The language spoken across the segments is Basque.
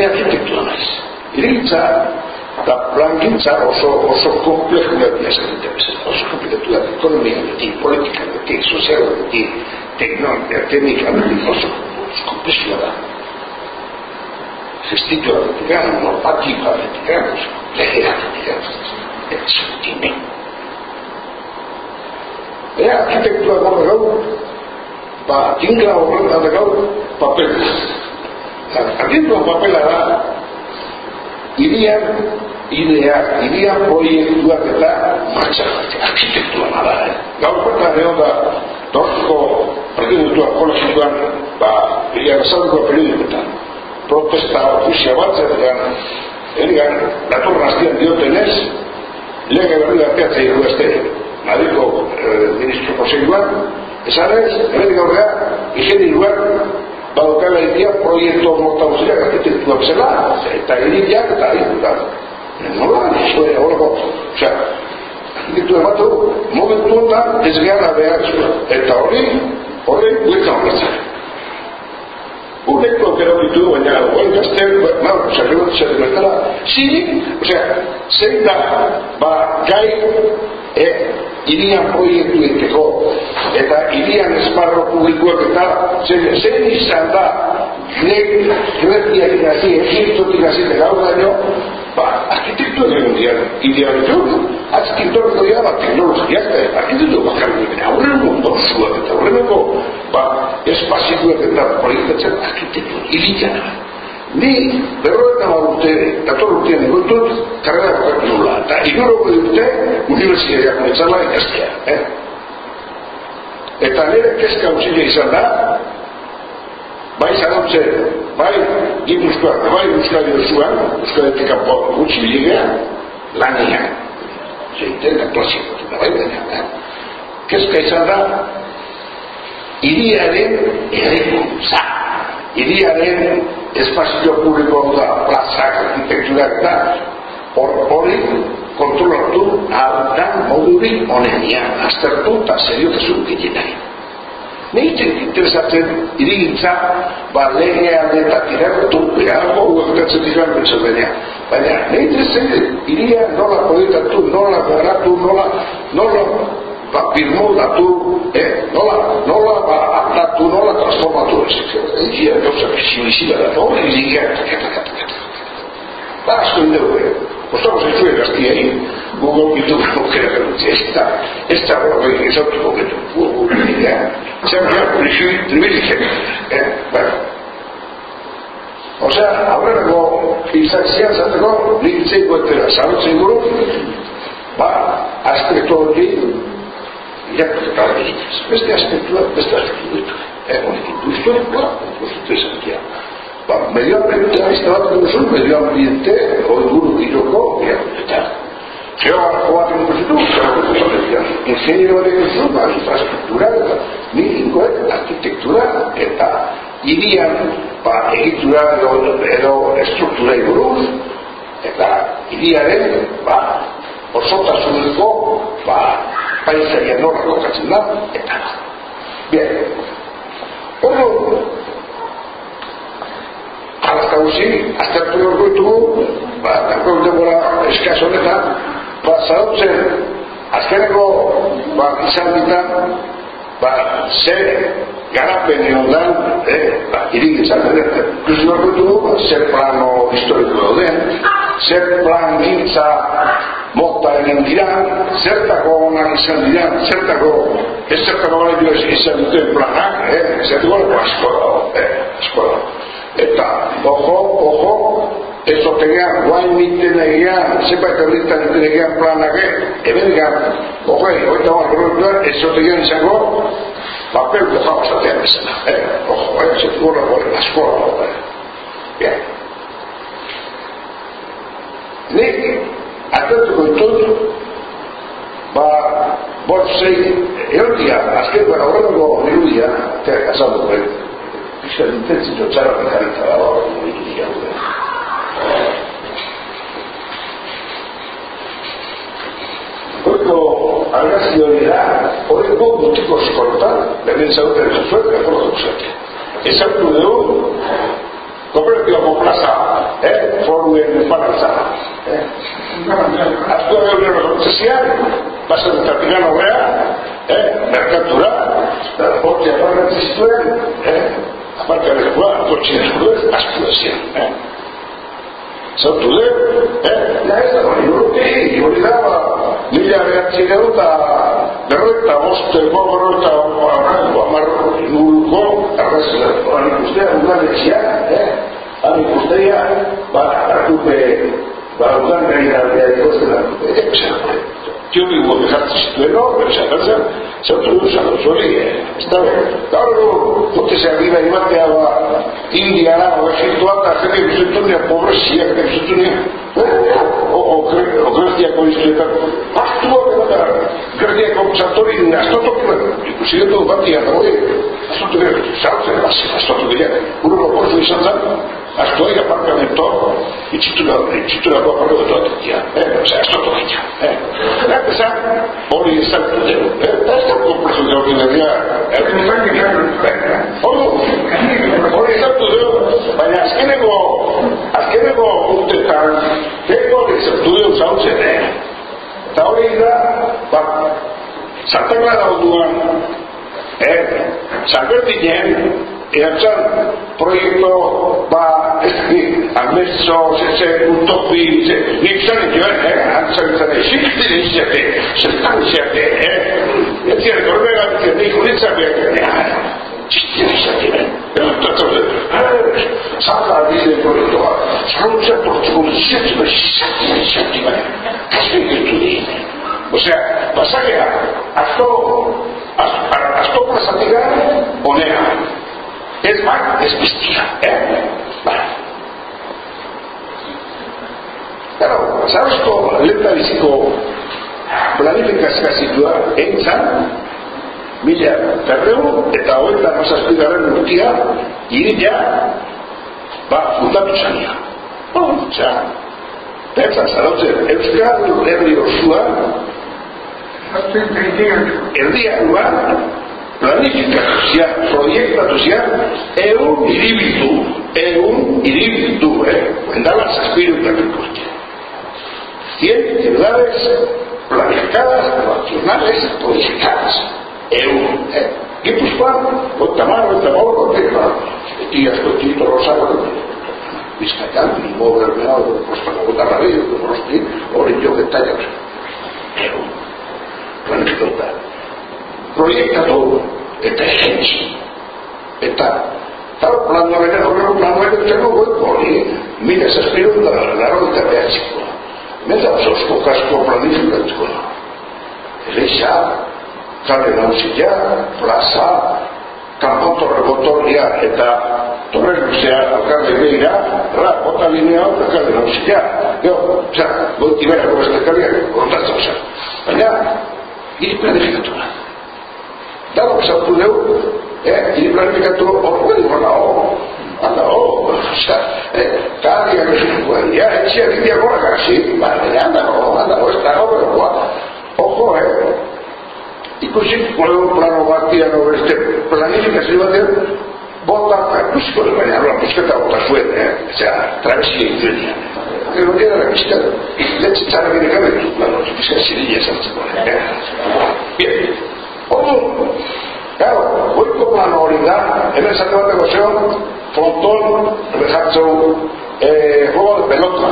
e arkitektura naiz irigintza eta plangintza oso, oso komplexu bat esaten oso komplikatu da ekonomia beti, politika beti, sozial beti, teknologia, teknika beti, oso, oso komplexu da gestitua beti gara, normatiba beti gara, oso legera beti gara, eta sentime. Ea, arkitektua gorra gau, ba, tingla horretan da gau, papel. Arkitektua papela da, irian idea, irian proiektuak eta martxan arkitektua nada, eh? Gaur bertan egon da, dortuko arkitektua ekologikoan, ba, irian azalduko periodikoetan, protesta ofizia bat zergan, ergan, dator naztian diotenez, lege berri arteatzea iru este, Madriko eh, ministro konseguan, esan ez, erretik aurrea, ingeniruak, badokala idia proiektu mota guztiak arkitektuak zela, eta iriak eta iriak. Nola, eso era horreko. Osea, arkitektu ematu, momentu honetan ez gehala behar Eta hori, hori, guetan horretzen. Uneko gero ditu, baina, oin gazten, ma, osea, gero zer duetara, zini, osea, zein da, ba, gai, e, irian proiektu egiteko eta irian esparro publikoak eta zen, zen izan da nek gretiak inazi, egiptotik de gaur daño ba, arkitektu egon dian idean ditu, arkitektu egon dian ba, teknologiak eta arkitektu bakar duen aurrengo dorsuak eta aurrengo ba, espazituak eta proiektatzen arkitektu irian Ni berroeta bat urte, dator urtean egotut, karrera bakatu nula. Eta igoroko dute, universitateak netzala ikastea. Eh? Eta nire kezka utzile izan da, bai zarautze, bai gipuzkoak, bai euskadi osuan, euskadi tikapo gutxi biligea, lanian. Zeiten da klasiko, eta bai baina. Eh? Kezka izan da, iriaren errekuntza. Iriaren espazio publiko da plazak, arkitekturak da, hori kontrolatu aldan modurik onenia, aztertu eta seriotasun ginen nahi. Neitzen interesatzen irigintza, ba lege aldeetak irakotu, beharko uektatzen dira denean. Baina, neitzen zen, iria nola proiektatu, nola garatu, nola, nola ba, birmoldatu, eh, nola, nola ba, aldatu, nola transformatu, egia gauza bizibilizia da, hori egia, ba, asko indegu, eh, Ostamos en zuen gaztiei, gugo bitu aukera garutzi, ez da, ez da hori egin ezautuko getu, gugo bitu, zer gara, polizui, tribilitzen, eh, bueno. Osea, aurrerako izan zian zateko, nik itzei guetera, salutzen guru, ba, aspektu hori, irakurketa bat egitez. Beste aspektua, beste. Eh, honekin du historikoa, konstituzio esantia. Ba, medio ambiente, aizta bat dugu medio ambiente, hori guru giroko, irakurketa. Geografo bat egin duzu, geografo bat egin Ingeniero bat egin duzu, ba, infrastruktura, eta nirikoek arkitektura, eta irian, ba, egitura edo, edo estruktura buruz, eta iriaren, ba, osotasuneko, ba, paisaia norra lokatzen da, eta da. Bien. Ordu, alazta guzi, aztertu gorko ditugu, ba, dako demora eskaz honetan, ba, zarautzen, azkeneko, ba, izan ditan, ba, ze garapen egon dan, eh, ba, irik izan dut, ikusi gorko ditugu, ba, plano historiko dauden, zer plan gintza mota egin dira, zertako onak izan dira, zertako, ez zertako gara izan duten planak, eh? zertako asko da, eh? asko da. Eta, ojo, ojo, ez otegean, guain niten egean, zepa eta horretan niten egean planak, eben egan, ojo, oita bat horretan, ez otegean izango, papel boja basatean izan, eh? ojo, eh? zertako gara asko da, eh? Bien. Nik, atentuko ditut, ba, bort zei, dia, azken, ba, horrengo nirudia, eta azaldu, eh, pixka intentzito txarra mekanita da, hori nirudia, Horiko argazki hori da, horiko mutiko eskortan, berdin zauten ez zuet, gaforo duzete. Ez hau dugu, kooperatiba plaza duen parantza. Eh? Aztu da gure rekontzesian, pasan eta pigan horrea, eh? merkatura, hortia parantza zituen, eh? aparte lekua, kotxea zuen, aztu da zian. Eh? Zautu den, eh? Ja ez da, hori urte, hori da, mila behatzi gero eta berroita boste, berroita amarro, nuluko, arrazia, hori ikustea, udaletxia, eh? Hori ikustea, ba, hartupe, ba, udan gaina aldea ikostela, eh? Yo vivo de Hartz Duelo, pero esa casa se introduce a los orígenes. Está bien. Claro, usted se arriba y mate a India, o Egipto, a la gente que se torne a pobreza, de la Grecia con Santorini, hasta todo que inclusive todo Batia, ¿no? Hasta todo que salse, hasta todo que ya, uno lo puede decir Astoik apartamento itxitura, itxiturako apartamento atokia. Eh? Osea, ez tokia. Eh? Eta esan, hori ezartu dugu. Eh? Eta ez da kompresu de ordinaria. Hori ezartu dugu. Baina azkeneko, azkeneko urtetan, teko hori ezartu dugu zautzen, eh? Eta hori da, ba, zartakla dauduan, eh? Zalbertinen, erantzan proiektu ba ez dakit almezo zeze utopi ze nik zan joan eh antzan zan esikti dizate zertan zate eh ez zire korbega dizate nik uritza behar eh txisti dizate eh Zaka dize proiektua, zaruntza portuko dizate ba zate dizate ba kasi gitu di Osea, pasagea, asto, asto plazatika, onea, ez bat, ez biztia, eh? Bai. Claro, zarozko lenta biziko planifikazioa zitua entzan, mila perreu eta hoetan masazpi garen urtia, irila, ba, fundatu zania. Oh, txa, pentsa, zarautzen, euskal herri osua, erdiakua, planifikazioa, proiektatusia, egun iribildu, egun iribildu, eh? Endala zazpiru planifikazioa. Cien ciudades planificadas, nacionales, proyectadas. eu eh, Guipuzcoa o Tamar o Tamor o Tegra tías do Tito Rosado Vizcayán, Limó, Bermeado Costanabó da Rabello, do Rosti Orelló, Getaña eu planeta proyecta todo. Eta xente. Eta tal plan de veneno que plan do veneno o voy eh, por ahí mira se espero da la ronda de México Μετά από το σκοπό, πλανήθηκε το κόμμα. Ρίσσα, kale nauzia, plaza, kanpon torre botorria eta torre luzea alkalde behira, ra, bota linea hau, alkalde nauzia. Jo, oza, goti bera, gobesta kaliak, kontatzen, oza. Baina, hiri planifikatu da. Dago esautu dugu, eh, hiri planifikatu horko dugu nao, andao, oza, eh, gesuko, ya, etxia gitia gora kasi, bale, andao, andao, ez dago, pero, gua, ojo, eh, ikusi, kolego plano batian, o este planifikazio batean, bota, ikusiko dugu, baina, habla, pusketa bota zuen, eh, osea, travesía ingenio. Pero era la pista, leche txara bine gabe, plano, pizka zirilla sartzeko, eh. Bien, Ordu, claro, goiko plan hori da, hemen zate bateko zeo, fronton, behartzeu, eh, juego de pelota,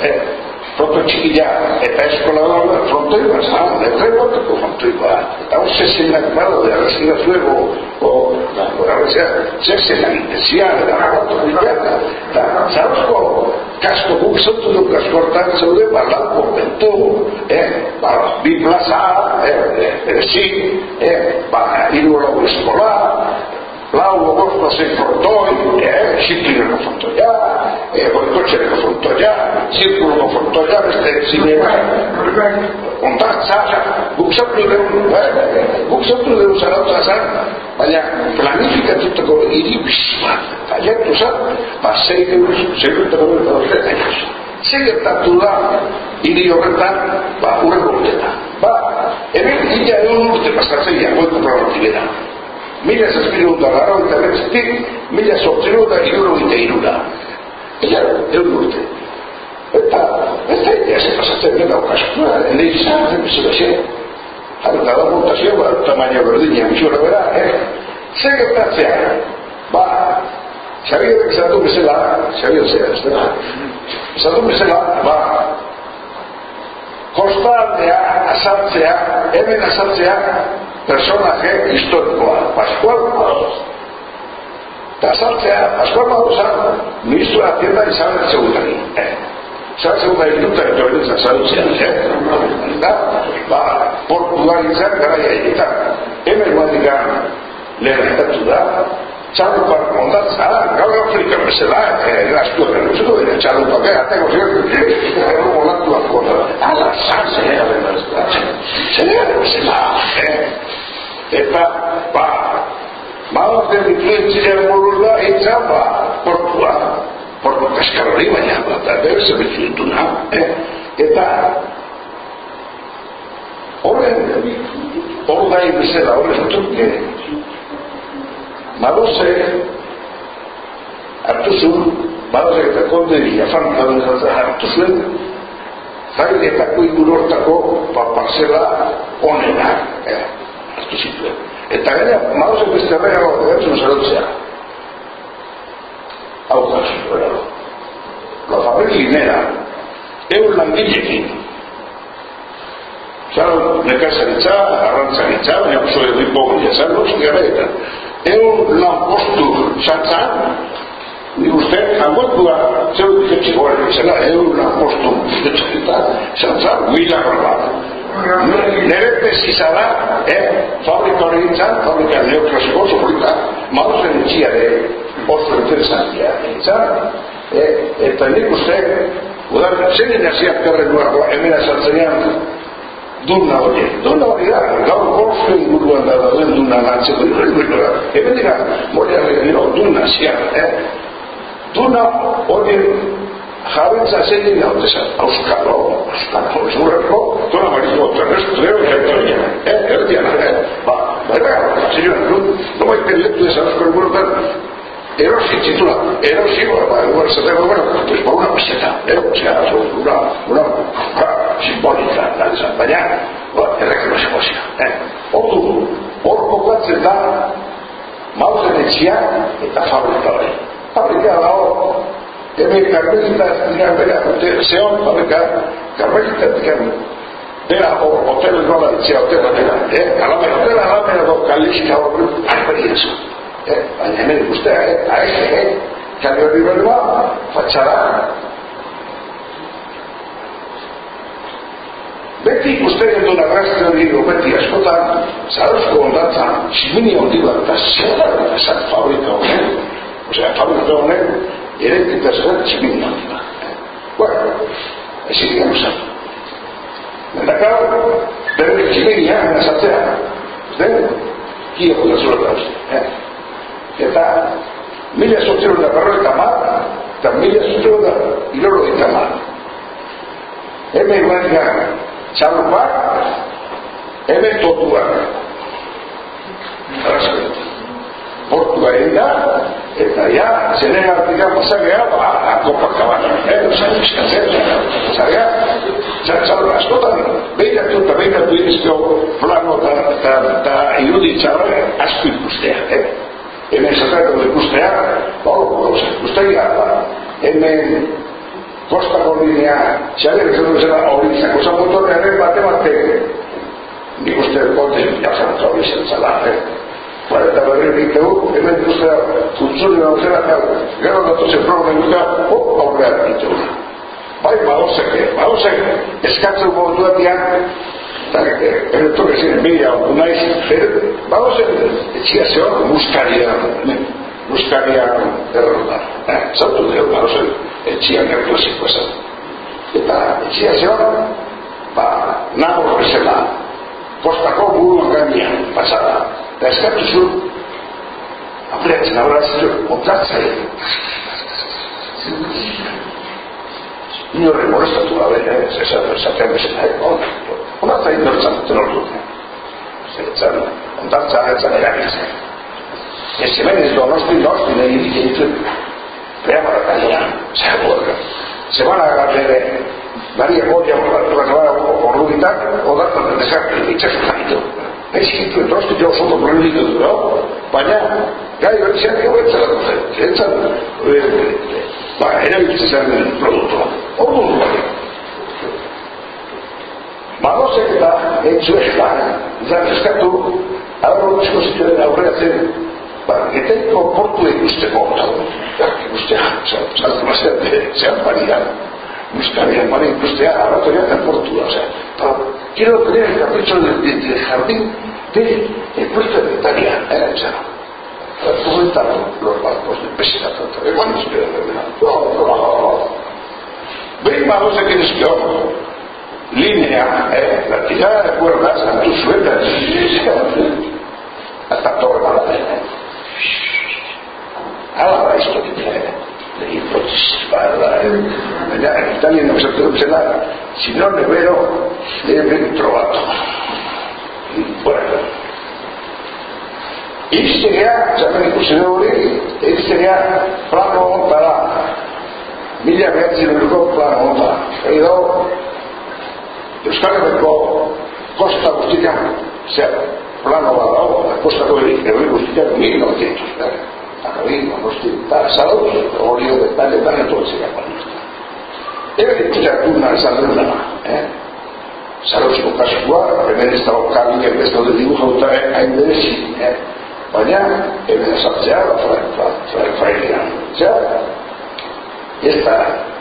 eh, Protochiquillá e pescolador, frontoibas, non, de rebote co frontoibas. Estamos sesentado de arresiva fuego o da arresiva, sesenta intensidade da rata brillada, da sabes co casco buxo tudo que as cortantes de balar por dentro, eh, para biplaza, eh, eh, sí, eh, para ir ao escolar, eskola, lau agosto sei frontoi, eh, Ciclino frontoia, eh, boikotxere frontoia, zirkulo frontoia, beste zinema, ondartza, guk zautu dugu, eh, guk zautu dugu zarautza zan, baina planifikatutako hiri bizima, taiatu zan, ba, zei euruz, zei euruz, zei euruz, zei euruz, zei gertatu da hiri horretan, ba, urreko urtetan. Ba, hemen illa egun urte pasatzen jagoeko programatibera mila zazpiru da gara eta bertzetik, mila sortziru da iruro eta. Ella, egun urte. ikusten dut daukazua, ene izan, bezala xe. Haro, kada montazio, ba, tamaina berdina, gutxura bera, eh? Zer gertatzea, ba, Xabier esatu bezala, Xabier zera, ez dela. Esatu bezala, ba, kostaldea, azaltzea, hemen azaltzea, personaje historikoa, Pascual Madoz. Eta azaltzea, Pascual Madoza, ministro de Hacienda Isabel Segundari. Eh? Isabel Segundari dut eta hori azaltzea, eh? Eta, ba, Portugalizan gara eta hemen guadikan lehen da, txalupa mondatza, gaur Afrika bezala, gaztu egin duzko, ere txalupa, que ateko ziren, ero moldatu akota, ala, zan, zer, zer, bezala, eta, ba, maoz den influentzia buruz da, etza, ba, portua, portu kaskarri baina, eta bere zerbitzu dituna, eta, horren, hor gai bezala, horren, Madose hartu zuen, Madose eta konde Jafan hartu zuen, jailetako igurortako pa, parcela onena, eh, hartu zituen. Eta gara, Madose beste herrera gertzen zaratzea. Hau da, zuen, La familia linera, egun langilekin, Zaro, nekazaritza, arrantzaritza, baina oso edo ipogu jazarro, zigara eta egun lan postu zantzan, ni uste, angotua, zeu diketxe goa zela, egun lan postu zantzan, mila bat. Nere pesizada, eh, fabrika hori gintzan, fabrika neoklasiko oso polita, maduzen etxia de oso interesantia gintzan, eh, eta nik uste, udar, zen inaziak perren nuago, hemen azaltzenean, duna hori, duna hori da, gaur golfe inguruan da dauden duna lantzeko, hemen dira, mori arrega dira, duna ziar, eh? Duna hori jabetza zein da, otesa, auskalo, auskalo, esburreko, duna mariko, terrestre, erdia, eh, erdia, eh, ba, ba, ba, señor, no, no vai perletu esa auskalo, bueno, erosi titula, erosi, ba, igual se tengo, bueno, pues por una peseta, eh, o sea, una, una, una simbólica, danza, baina, ba, errekero simozia, eh. Ordu, hor kokatzen da, mauzen etxia eta fabrika hori. Fabrika da hor, hemen karbelita dira bera, zeon fabrika, karbelita dira bera hor, hotel nola etxia, hotel bera, eh, alamera, hotel alamera do kaliska hor, arperi ezo. Eh, baina hemen ikustea, eh, aese, eh, kale hori berua, fatxara. Beti ikusten dut arrastre hori beti askotan, zarozko ondatzen, tximini hori bat, eta zer da, eta zer fabrika honen, osea, fabrika honen, ere eta zer tximini hori bat. Bueno, ez ikan usan. Mendakau, bere tximini hori azatzea, ez den, kio da zure eta mila sortzero da berro eta mar eta mila sortzero da iroro eta mar hemen guan gara txalupak hemen totuak arrazabetu portua da eta ja zenen artika pasagea ba, akopak kabana eh, osan eskatzen zagea txalu askotan behiratu eta behiratu izkio plano eta iruditxarra asko ikustea eh? Hemen zatarako ikustea, hor, ikustea, hemen kostako linea, xaber ez dut zela hori izako, zan motorrearen bate bate, nik uste konten jazartza hori zentzala, eh? Bara eta berri egiteu, hemen ikustea, kutsuri hau zela, gero datu zen problem duka, hop, aurrean egiteu. Bai, badozek, badozek, eskatzen moduatian, esto que se mira una mujer vamos a etxia zeo muskaria muskaria errota zautu deo vamos a etxia klasiko esan. Eta etxia zeo ba nago bezala postako buruan gainean pasada. Eta eskatu zu apleatzen abratzen ontatzai inorre molestatu gabe, eh, esaten bezala, eh, Ona zain dortzan duten ordu. Zertzen, ondartza agertzen erabiltzen. Ez hemen ez donosti donosti nahi ditzen. Prea marakaina, zer borga. Se van a agarrar Maria Goya trasladaba ordu bitan, odartan desartu, itxasutan ditu. Ez hitu etrosti jo oso problemi ditu du, baina gai hori zean ego etzela duzen, etzan, ba, erabiltzen zen produktua. Ordu du bai. Badozek eta etzu ez da, izan eskatu, aurro bizko zituen aurreatzen, ba, etenko portu ikusteko, eta ikustea, zaltu mazean, zean paridan, buscaría para industrial, ahora todavía te portuda, o sea, pero quiero tener el capricho del, del, del jardín del de, puesto de Italia, ¿eh? O sea, ¿cómo están los barcos de pesca? ¿De cuándo se quedan de No, no, no. Ven, vamos a que es línea, linea è l'attività guardata tu sulla attaccato alla bene allora questo che dire libro si parla Italia non se l'ha se non è vero deve aver trovato buono isteria sapete cosa devo dire isteria prano ontara mila mezzi nel corpo prano ontara e dopo Euskal Herriko kosta guztikan zer plano bat dago kostako herri guztikan mil notietos acabismo, no sé, tal, salud, óleo de tal, de tal, entonces ya cuando está. Debe de escuchar una salud nada más, ¿eh? Con kasua, hemen ez dago kaliak ez daude dibuja dut hain berezi, eh? baina hemen esatzea, frailean. Zea, ez da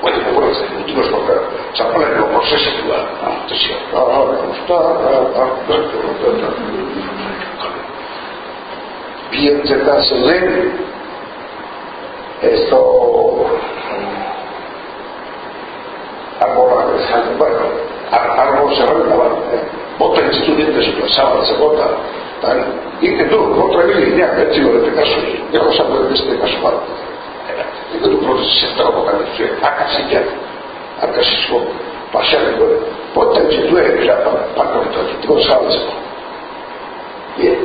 qualcuno se l'ultimo sopra sapere che lo posso situare no? si vi en zeta solen esto agora bueno algo se rentaba ¿eh? voten estudiantes se pasaba se vota tal y que tú otra vez ya que chivo de este caso de los hombres de este caso para gusta ah, ah, ah, bien te da se esto arbola esan, bueno, arbo zerrenda bat, eh? bota entzitu diente zuten, zabal, zegota, eta egiten du, kontra ebili, nea, betzi gore kasu, gero zango beste kasu bat, egiten du prozesu zentara bokan dituzue, akazitiak, akazizko, pasialeko, bota entzitu egin, ja, pakorito, egiteko zabaltzeko. Bien,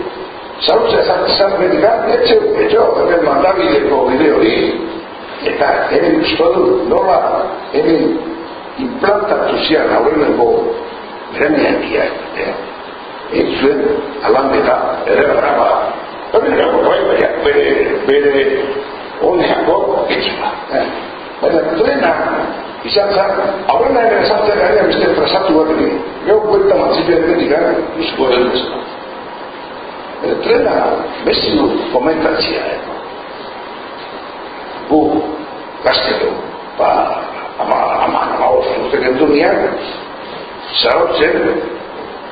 zabaltzea zan, zan medikan, etxe, etxo, hemen mandabideko bideo hori, eta hemen usto du, nola, hemen implantatu zian aurreneko gremiantiak eh? egin zuen alandeta ere graba bere bai, bere bere oneako etxua eh? baina trena izan zan aurrena ere esatzen gari beste trazatu bat egin gau kuenta matzipia edetik gara izko edo ez trena besti du komentatzia eh? gu gazteko ba ama ama ama oso kendu nian zarotzen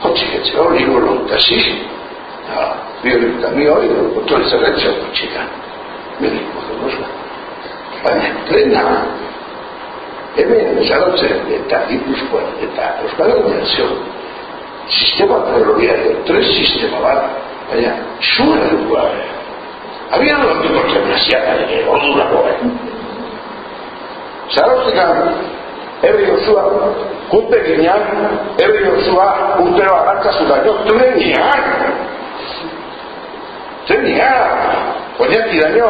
kotxik etxe hori gero eta zi biolita mi hori autorizagatzea kotxika mediko dut baina trena hemen zarotzen eta ipuzkoan eta euskal herrian sistema ferroviario tres sistema bat baina zuen edukoa Había los que por ejemplo, ordurako, eh? Zarauzikan, herri osua, kunte ginean, herri osua, urtero agartzazu da, Trenian! Oñati daño,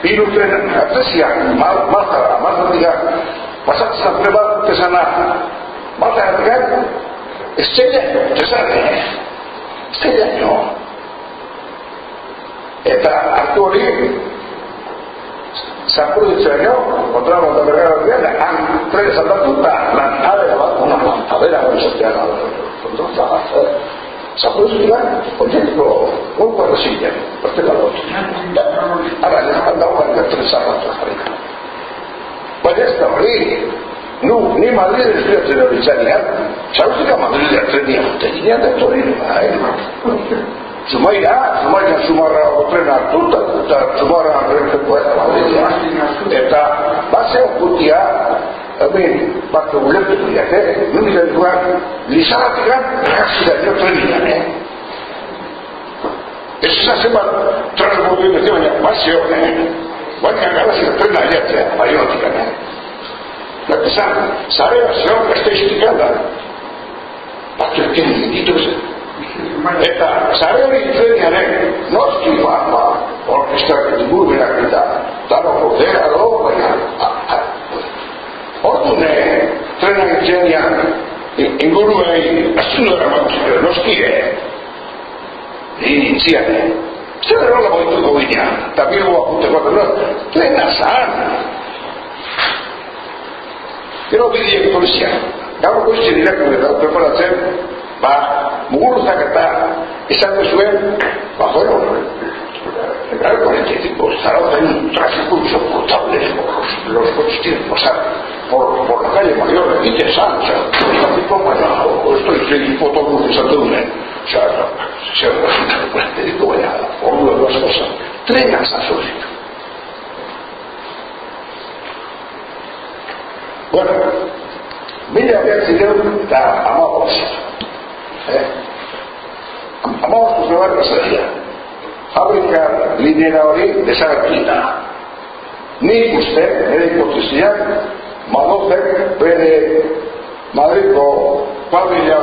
tren atrezian, mazara, mazara, pasatzen preba urtezana, mazara, mazara, Estella, tesare, estella, no. Eta hartu hori, Zapruditzeraino, kontramo eta bergara bian, han tres aldatu eta lantadera bat, una lantadera bat izatea kontrolta bat, eh? Zapruditzeraino, ondietiko, un cuadrosilla, pertela lot. Ara, han dago gara tres aldatu jarrika. Baina ez da hori, nu, ni Madrid estudiatzen hori zanean, txaruzika Madrid atrenia, teginean da hori, bai. Zumaira, Zumaira Zumarra otren hartuta, eta Zumarra rentzeko eta base okutia, hemen, bat ulertu diak, eh? Nuni den duan, lizaratik reakzio da ino trenian, eh? Ez izan zenbat transbordu ez baina bazio, eh? Baina gara zira trena jatzea, baiotik, eh? Da, esan, zarea zeon beste iztikan da, batzu eken dituz, eta zare hori trenianen, noski, ba, ba, orkestrak inguru berak eta, daro kodera do, baina, ordu ne, trena itxenean, inguruei azunora matzio, noski, eh? iniziale se però la voglio cogliere da vivo appunto quando plena sana però vedi che come siamo kalau kusti dira kuma da preparatzen ba muguruzak eta esan zuen ba bueno Claro, con este tipo estará en un tráfico insoportable. Los, los coches tienen que pasar por, por la calle mayor, interesante. O sea, está tipo mañana, estoy en fotógrafo de Saturne. O sea, se te digo, vaya, por una de las cosas. Trenas a su sitio. Bueno, mira, había sido la amamos. ¿Eh? Amamos pues me va a pasaría. Fabrika linera hori desagertuta. Nik uste, ere hipotesiak, Madozek bere Madriko familia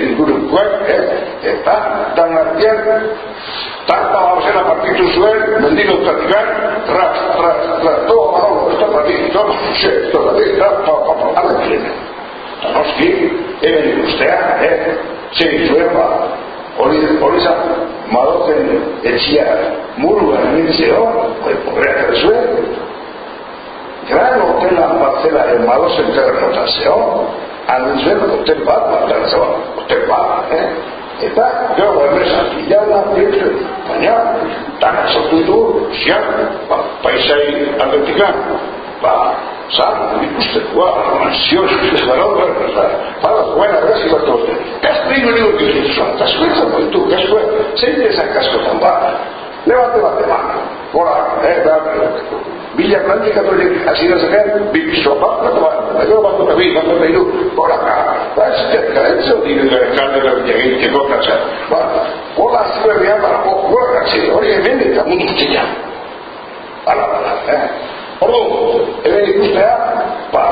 ingurukoak, eh? eta dan artean tarta babasena partitu zuen, mendilo tatikan, tras, tras, tras, todo Manolo, esto para ti, todo, sí, esto para ti, tras, pa, pa, pa, ala tiene. Eta noski, ere ustea, eh? Segin zuen, ba, hori, hori zan, madozen etxia muruan nintzeo, horreak erezuen, gran hotelan batzela en madozen terrenotazio, anuntzuen hotel bat, bat, hotel bat, eh? Eta, gero, enpresan, ilana, dirtu, baina, dana sortu ditu, zian, ba, paisai aldetikan, ba, zan, ikustekoa, manzio, eskutez balor, bada, buena, grazi bat toste. Kasko ino nigo gizu zuen, kasko etzan boitu, kasko, zein ezan kaskotan, ba, levante bat eman, gora, eh, da, Bila plantikatu horiek hasiera zenean, bi piso bat, bat, bat, gero bat dut bi, bat dut iru, goraka, ba, eskerka, ez zeu dira gara kaldera egiteko katza. Ba, hola behar, ba, goraka, hori hemen eta mundu. Hala, hala, eh? Ordu, ere ikustea, ba,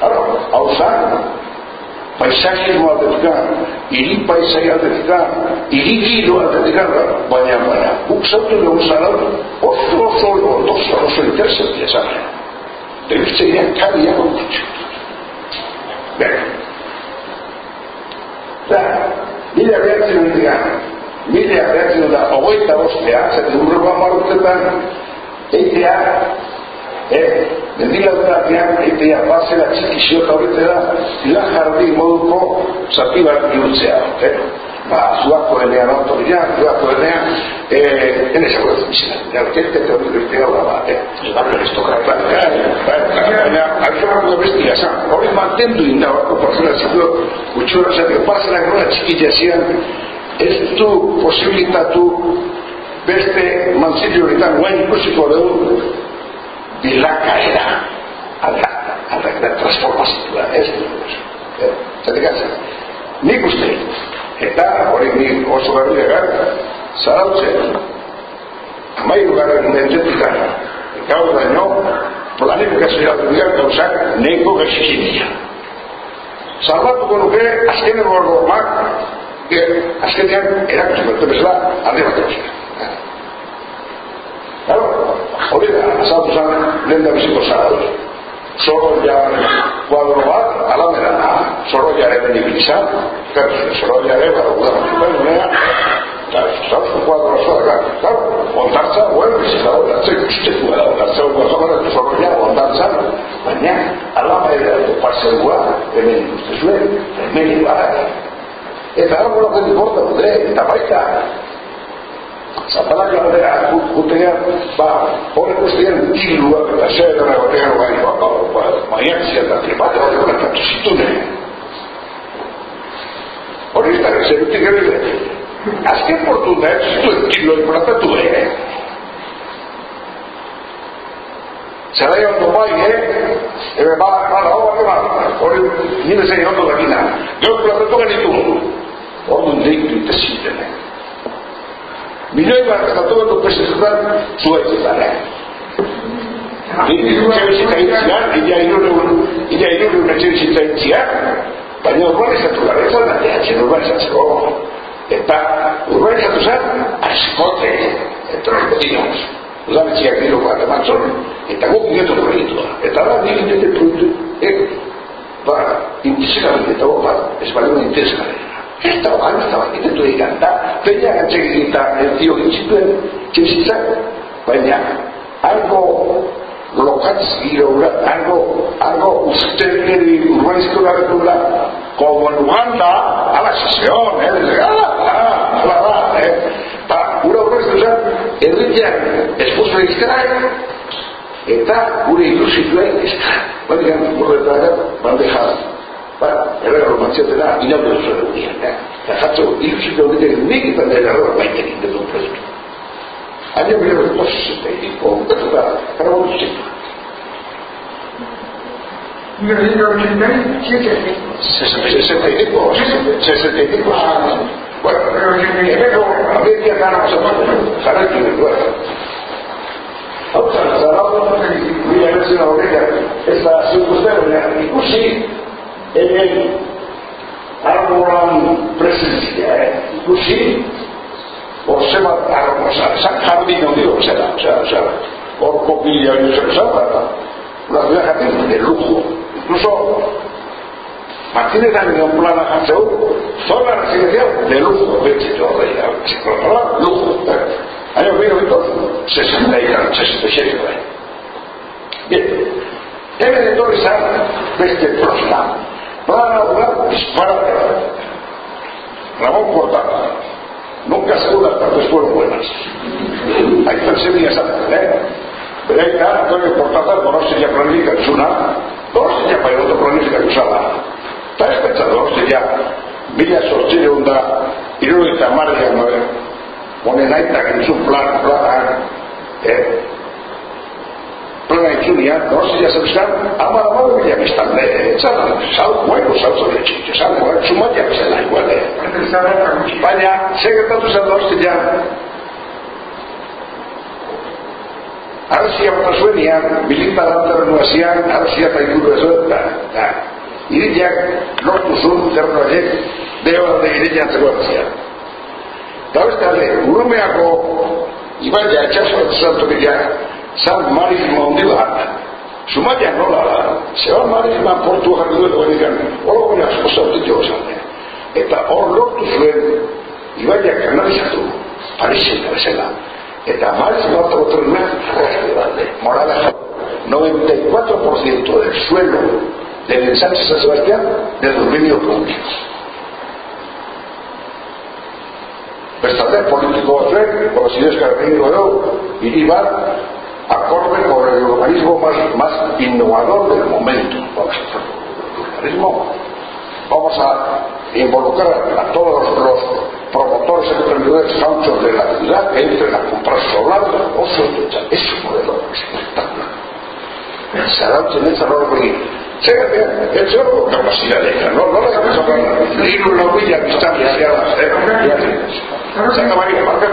haro, hau zan, paisajismo aldetikan, iri paisai aldetikan, iri giro aldetikan, baina, baina, guk zautu dugu zarat, oso, oso, oso, oso, oso interesantia esan. Debitze irean kari hago gutxu. Bera. Da, mila behatzen dut mila behatzen da, ogoita bostea, zaten urreba marrutetan, eitea, eh, mendilautatean etea bazela txiki ziota horretera la jardin moduko zati bat bihurtzea eh? ba, zuako enean autoria zuako enean eh, ene zago ez bizena ja, kente te hori beste hau da eh? bat aristokrata baina, alzorako da bestia zan hori mantendu inda bako parzela zitu utxura zati bazela gora txiki jazian ez du posibilitatu beste manzilio horretan guain ikusiko dugu bilakaera aldaketa, aldaketa transformazioa, ez dut. Zatik atzen, nik uste, eta hori nik oso garri egar, zarautzen, amairu garen mentetik gaur daño, planifikazioa dudiak gauzak neko gaizkinia. Salbatuko nuke, azkenen gordomak, azkenean erakutzen bezala, alde bat erosia. Claro, azaltu zan, lehen da biziko zara Sorolla kuadro bat, alamera da, Sorolla ere benik izan, Sorolla ere, bada, bada, bada, bada, eta zauzu kuadro oso da, claro, ondartza, bueno, bizita hori, atzek usteku da, ondartza, ondartza, ondartza, Sorolla, ondartza, baina, alamera edo parzegua, hemen uste zuen, hemen ibarak, eta arbola zen importa, eta baita, Zatalak aldera, gutean, ba, horrek guztien diluak eta zer gara batean bai, ba, ba, ba, maiak zian da, trepate horrek gertatu zitune. Hori ez da, zer utik gero, azken portu da, ez zituen diluak platatu ere. Zeraia ondo bai, eh? Ebe, ba, ba, ba, ba, ba, hori, nire zei ondo dakina. Gero platetu genitu. Ordu deitu ite ziren, eh? Milioi bat estatu gatu presidentan zuetzetan, eh? Etxebizitza itzian, ila irure, ila irure etxebizitza itzian, baina urbanizatu gara, ez aldateatzen urbanizatzeko. Eta urbanizatu zen, askote, eta horretinos. Udaletxeak diru bat ematzon, eta guk geto proiektua. Eta da, nik intete proiektu, eh, ba, intizikaren eta hor bat, ez balio intizikaren. Ez da, baina ez da, baina intentu egin, da, feina gantzek egin eta ez dio gintzituen, txezitzak, algo lokatz giro, algo, algo usted urbanizko gabetuela, como en Uganda, a la sesión, eh, desde, ala, ala, ala, ala, eh, ba, gure urbanizko zen, erritean esposo izkara, eta gure ilusituen izkara. Baina, gure eta bandeja, ba, erregalo mantziatena, inaudu zuen egunean, eh? Eta jatzo, ilusitu hori nik eta nire erregalo baita egin dut proiektu. Año 1965, eso da, para un sitio. 1987. 65, 65. Bueno, pero enero, a ver qué ganamos a mano, jaraki de lugar. Hauza, zarau, mila erotzen aurrera, ez da zirkustera, ikusi, hemen, arbolan એની અર્પણ પ્રેસિડેન્સ કહેવાય કૃષિ और सेवा आरोप सब खाली नदी हो सेना और कॉपी सब रहता खातिर म्हणजे रुको दुसो मातीने सांगितलं मुलांना हा ठेवू सोडणार सांगितलं ते लुक वेची चित्रपटाला लुक आणि वेळ होतो सेशन नाही कारण सेशन शेती आहे Bene, dove sarà queste profanate? Una disparate, Ramón Portata, nunca según las partes fueron buenas. Hay perseguidas antes, ¿eh? Pero ahí está, Antonio Portata, conoce ya planifica en Suna, conoce ya para otro planifica en. Eta ez pentsatu, horze ja, mila sortzireun da, irurogeita marriak noe, honen aitak entzun plan, plana, eh, plana itzunia, horze ja zebizkan, ama da madu mila biztan, eh, etzan, sal, bueno, sal zore txik, esan, bueno, zumatiak zela, igual, eh. Baina, segertatu zen horze ja, Arzia bota zuenian, militar alternu hasian, arzia eta ikuru ez da, da, iriak lortu zuen zerno horiek deho da iriak zego arzia. Eta beste alde, urumeako ibaia etxaso zantu bila, zan marismo hondi bat, Sumatia nola da, zeba marisma portu jarri duetu genikan, hori gona osautik zan. Eta hor lortu zuen, ibaia kanalizatu, Parisen da bezala. Eta marisma hartu gotoruna, arrasde balde, morala 94% del suelo del ensanche San Sebastián de dominio público. Bestalde politiko batzuek, que han venido de hiri bat, acorde con el urbanismo más, más innovador del momento. Vamos a. Vamos a involucrar a todos los promotores emprendedores cauchos de la ciudad que entren a comprar solar o su Es un modelo espectacular. Zarautzen ez arroro begin. Fíjate, el chorro capacidad de no, no le a hablar. Libro la huella que está. Saca María, marca.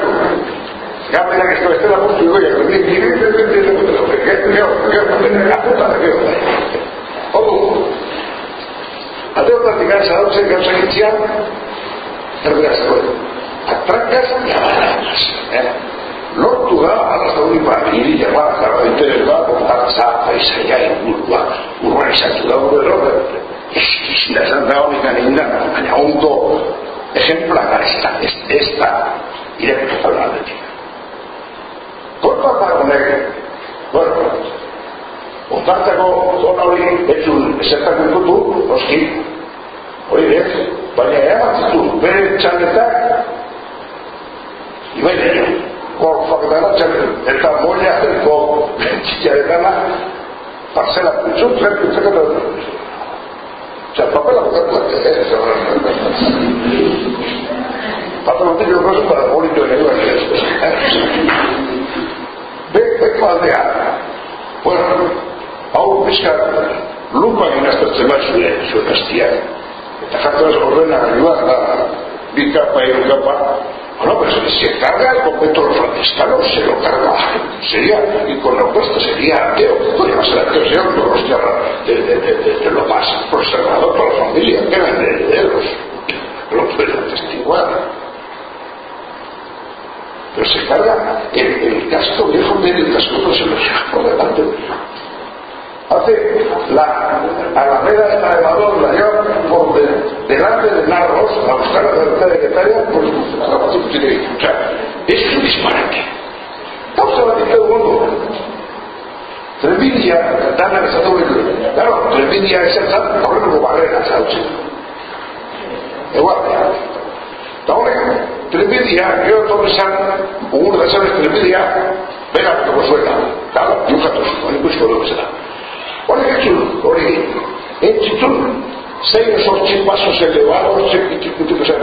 Ya me que esto esté la punta y voy a pedir que vive de de de de que esto yo, que la puta de Dios. Ojo. Adeu platicar esa noche que os egipcian, terminas luego. Atracas y abaratas. ¿eh? lortu da araztauri bat irila bat gara interes bat ondartza paisaia ingurua urbanizatu da gure error eskizina esan da honetan egin da baina ondo ejemplaka ez da ez da irepetu honek bueno ondartzako zona hori etzun esertak ikutu oski hori ez baina ea batzitu bere txanetak ibai dira gorfaketara txertu eta moiako txikiaretana parcela kutsu txertu txertu Osea, papela bukatu ez, Patronatik jo gozu para bonito en el ekvaldea. Bueno, hau pixka lupa inaztertzen bat zure, zure kastiak. Eta jartuaz horren arribat da, bi kapa, iru kapa, Bueno, pues se carga el convento de los franciscanos, se lo carga. Sería, y con la opuesta sería ateo. Podría ser ateo, sería un donostiarra de, de, de, de, de lo más conservador para la familia, que eran herederos. Lo pueden atestiguar. Pero se carga el, el casco viejo medio el casco no se lo lleva por delante. Hace la alameda de la elevador la lleva por de, delante de Narros a buscar la libertad de Getaria pues no tiene que escuchar es un disparate causa la mitad del mundo Trevidia, dan a esa doble claro, Trevidia es el tal problema de barreras, ¿sabes? igual Tahunek, trenbidea, gero torri zan, ugur da zanez trenbidea, bera betoko zuela. Kala, jukatu zu, hori ikusko dugu zela. Hori getxun, hori, entzitun, zein sortzi paso elevados, se pitikutuko zen,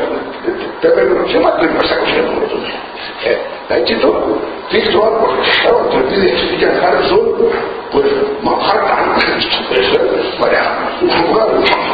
terreno, se matren pasako zen, hori Eh, da entzitun, fiktuan, porque, claro, trenbidea explican jarri zuen, pues, Manhattan, vaya, Manhattanas, de 200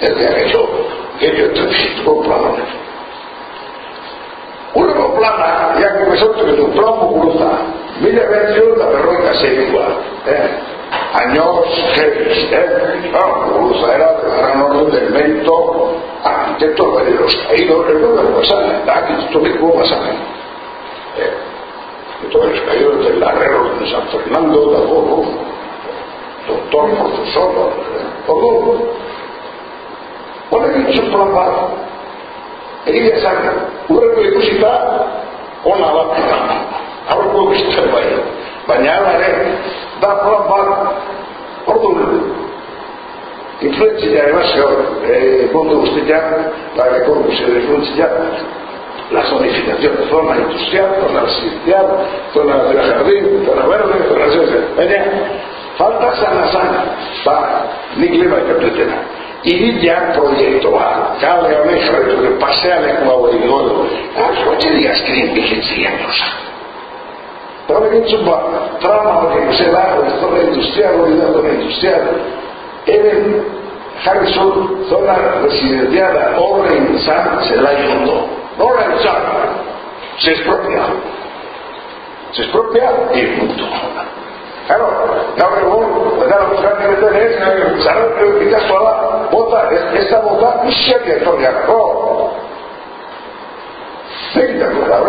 eso, que yo te un plano. Una no plana, ya que me solto que tu plomo cruza, mille veces la perroca se igual, eh. Años heavy, eh. No, cruza era de la norte del mento, arquitecto valeros. Ahí caídos recuerda cómo sale, da que esto que cómo sale. Eh. Entonces cayó del Larrero de San Fernando, de Bobo, doctor, profesor, todo, உடனே சுத்தம் பார்க்கும் எதிரே சாமி ಊರಲ್ಲಿ ಕುಸಿತ ಅವನ ಅವತ್ತಿದ್ದಾನ ಅವ್ರಿಗೂ ಇಷ್ಟವಾಯಿತು ಬಂದ್ರೆ ಡಾಕ್ಟರ್ ಬಾರ್ ಅವ್ರದ್ದು influenza rilascia eh, quando studiamo la riconosce l'influenza la zonificazione torna industriale, torna residenziale, torna del giardino, torna verde, torna zese, bene? Falta sana sana, va, nigleva e capletena. Iridia proiektua, kale honek jarretu den pasealeko hau egin godu. Zote diaz krien bizitzia gauza. Pero egin zun ba, trama hori zela, zona industrial, hori da zona industrial, eben jarri zuen zona residenciada horrein izan zela ikondo. Horrein izan, se expropia. Se expropia y punto. Claro, gaur egun, eta luzkan egiten ez, zarratu ikastua da, bota, ez da bota, isiak etorriako. Zegitako da,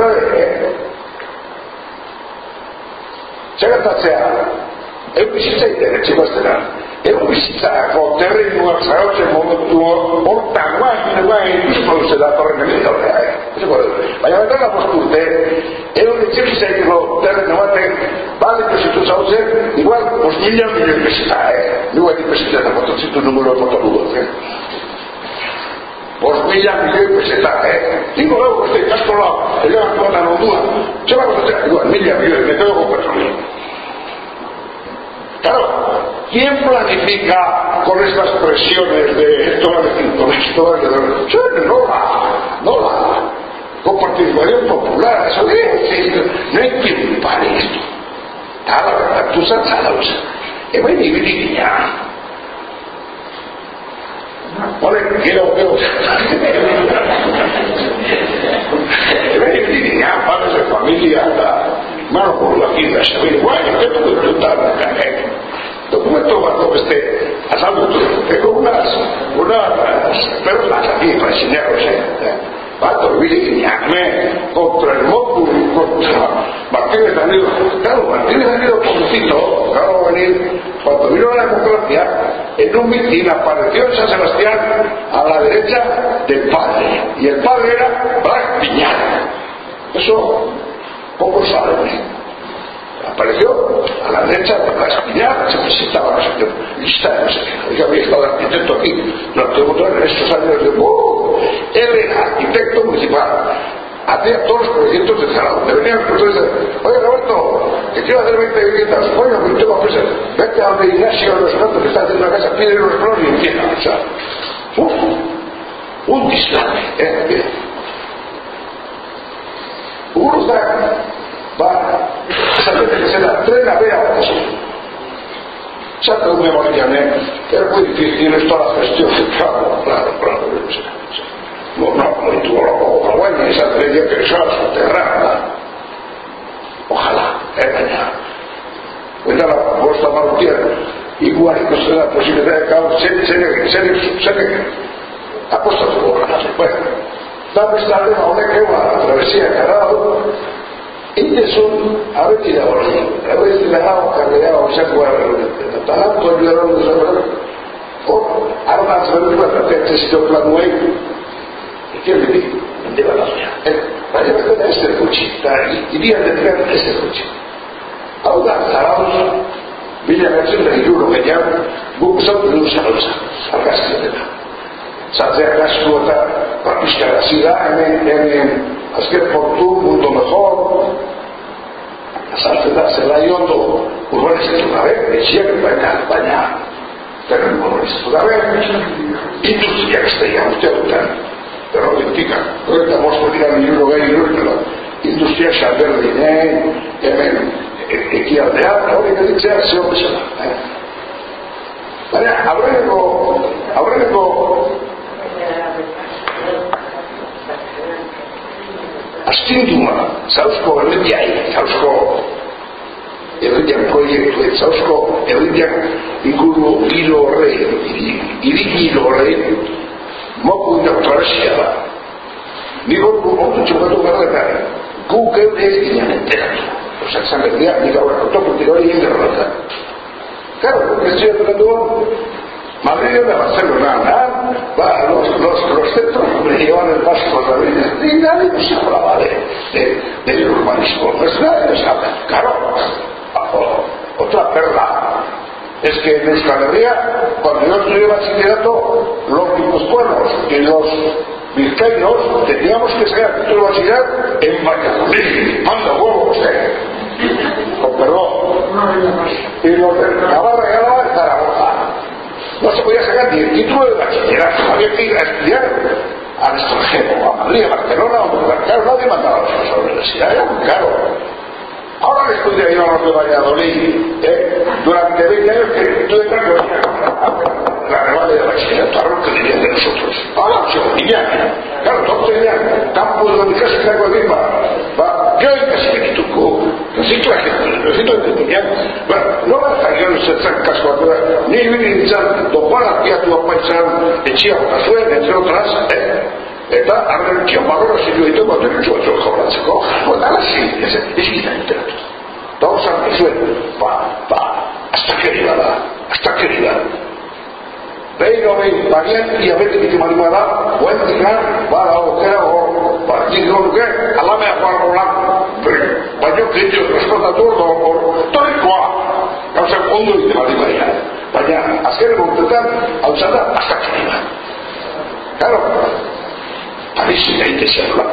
bizitza egiten, etxiko aztena, egun bizitzako terrenuak zarautzen momentu hortan guain, guain, ikusko duze da torren egin gaudea, eh? Baina betan da posturte, egun etxe bizitza egiteko terrenu batek, si tú sabes, igual, milla millones de peseta, eh? No hay peseta de motociclo número de motorudos, eh? Milla millones de peseta, eh? Digo, luego, este cascolado, el lleva con la nodúa, se va a conocer, igual, me quedo con petróleo. Claro, ¿quién planifica con estas presiones de esto vale 5 esto vale de no la, no la, con participación popular, eso es, no hay quien pare esto. Claro, tú sabes a la usa. Es muy difícil ya. Ole, quiero, quiero. Es muy difícil ya, padres de familia, mano por la vida, ve igual, ¿qué tú puedes preguntar? Documento cuando esté asando tengo unas, unas perlas aquí para enseñaros, ¿eh? Pato, Viriñame, contra el Mocu, contra Martínez Danilo. Claro, Martínez Danilo, pobrecito, claro, a venir. Cuando vino la democracia, en un mitin apareció en San Sebastián a la derecha del padre. Y el padre era Blas Piñar. Eso, poco saben. Apareció a la la derecha, la espinada, se presentaba, no sé lista, no sé había estado de arquitecto aquí durante en estos años de, ¡oh! Él era arquitecto municipal hacía todos los proyectos de cerrado. Le venían los profesores oye Roberto, que quiero hacer 20 viviendas, coño, que tengo prisa, vete a donde Ignacio, los santos que está haciendo la casa, pide los planos y empieza. O sea, uf, un dislate, eh, Uno va, bar, sagledajte se da trena veja otiče. Sad razumemo ja ne, jer budi ti ili što nas prestio se pravo, pravo, pravo, ljuče. No, no, no, i tu ono, ohalanje, sad vedi, ok, šalstvo, te rana. Ohala, ebanja. Vedala, pošla malo tijelo. Igual que se da posibilidad de cabo, se, se, se, se, se, se, se, se, se, se, se, se, se, se, que va a travesía Carado, ellos son avenida Borgi, avenida Gao, Carreao, Sacua, Talanto, Llorón, o armas de la patente, si lo planué, htjeli bi djelatnost. E, pa je da jeste kući, da ideja da treba jeste kući. A onda naravno, bila rečeno da i drugo vedia, Bog sam bilo salsa, salgasti da da. Sad se acaso ta praktička sila, ene, ene, azken portu, mundo mejor, Asal da se la yondo, urbanizatu gabe, etxiak baina, baina, terren urbanizatu gabe, industriak ez da ia urteagutan, terroristika. Horreta bosko dira miluro gai irurtela. Industria xalberdinen, hemen ekialdea, hori geditzea zeo bezala. Eh? Baina, aurreneko, aurreneko astinduma, zauzko erretiai, zauzko erretian proiektu, zauzko erretian inguru hilo horre, iriki hilo horre, moku doktorazia da. Nik orku ondo txokatu gara eta gu geure ez ginen enteratu. Osa, esan berdia, nik aurra autoputik hori egin gerrota. Claro, ez zio tokatu Madrid de Barcelona, ¿no? Va, los, los, los centros regionales vascos de Avenida, y nadie nos hablaba de, de, del urbanismo. Pues nadie nos habla. Claro, otra perla es que en Euskal Herria, cuando yo estudié bachillerato, los guipuzcoanos y los vizcaínos teníamos que sacar título de bachillerato en Valladolid. Manda huevos, eh. Con perdón. Y los de Navarra no se podía sacar ni el título de bachillerato, había que ir a estudiar al extranjero, a Madrid, a Barcelona, o lugar claro, nadie mandaba a la universidad, era muy caro. Ahora que estudia yo a los de Valladolid, ¿eh? durante 20 años que tú entras con la, la de bachillerato, ahora que dirían de nosotros. Ahora se obligan, claro, todos tenían campos de donde casi la misma. Va, yo en casi que tuco, necesito la gente, necesito que tenían. Bueno, no basta que no se trancas cuando ni bilintzan, dopara piatu apaitzan, etxia botazuen, entre otras, eh? eta arrentzio barro ziru ditu bateritxu batzuk jobratzeko eta hasi, ez gita enteratu eta hor zartu zuen ba, ba, astakeri bada astakeri bada behin hori bagian diabetik ikimari bada guen dikar, bada okera hor batik nuke, alamea Voglio credere che l'ascoltatore dopo torni qua, non sa quando il tema di Maria, ma a sera non potrebbe alzare. Claro, París se que ser la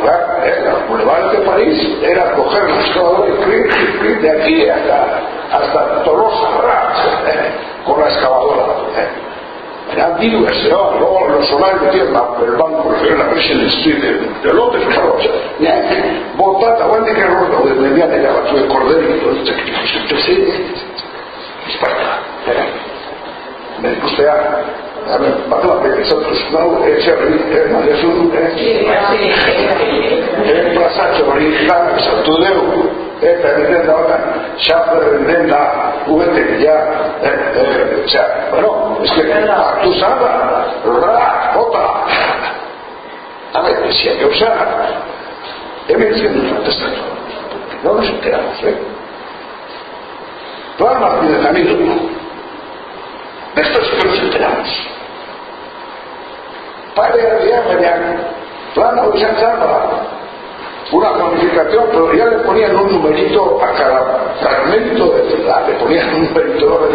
¿eh? la Boulevard de París era coger los excavadores Creek, de aquí hasta, hasta Tolosa, ¿eh? con la excavadora. ¿eh? هتجيلي الاشتراك اللي هو الرسومات بتقطع في البنك والفيرنا مش الستيل لوت الكاروت يعني بطاطا وين كان الرد او النبي ده جاب شويه كوردين قلت مش التفسير مش فاكر بس يعني ¿eh? me gusta a ver, parla perquè nosaltres nou és eh, eh, passatge original Santo Déu eta egiten da otan xaper egiten da uetek ja eh, eh, txa, bueno, que hartu zara ra, bota a ver, si hay que usar hemen zen dut protestatu no nos enteramos, eh Plan Martínez Amigo de esto es que nos enteramos Pada dia banyak Tuhan urusan siapa? una zonificación, pero ya le ponían un numerito a cada fragmento de ciudad, le ponían un numerito,